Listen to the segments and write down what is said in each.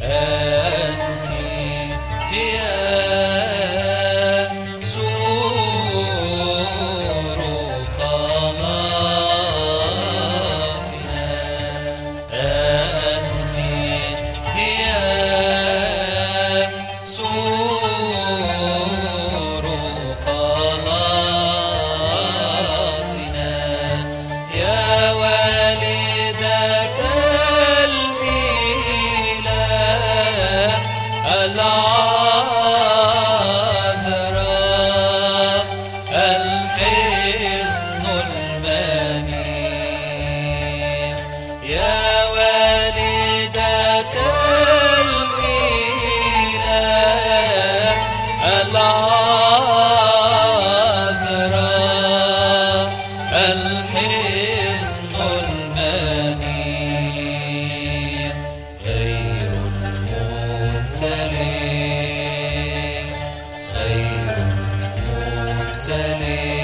Yeah. حصن البنين يا والدة الإله العذراء الحصن البنين غير المنسلين غير المنسلين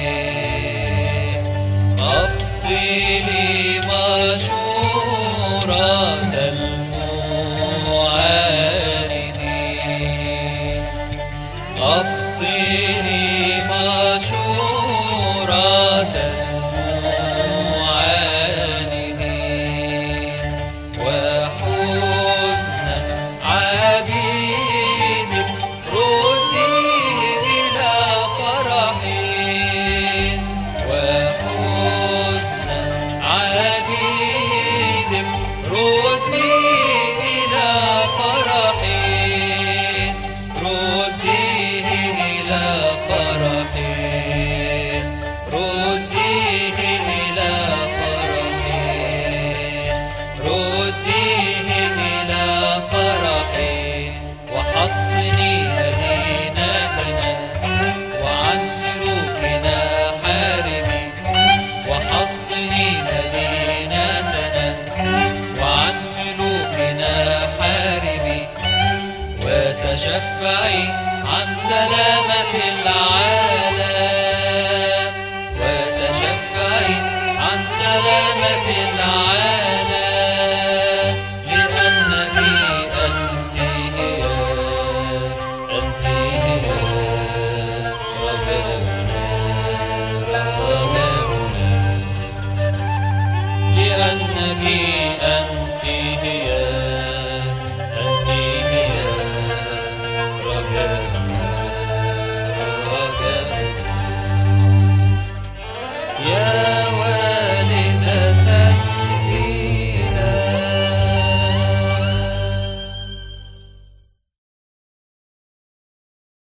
حصني مدينتنا وعن ملوكنا وتشفعي عن سلامة العالم. again.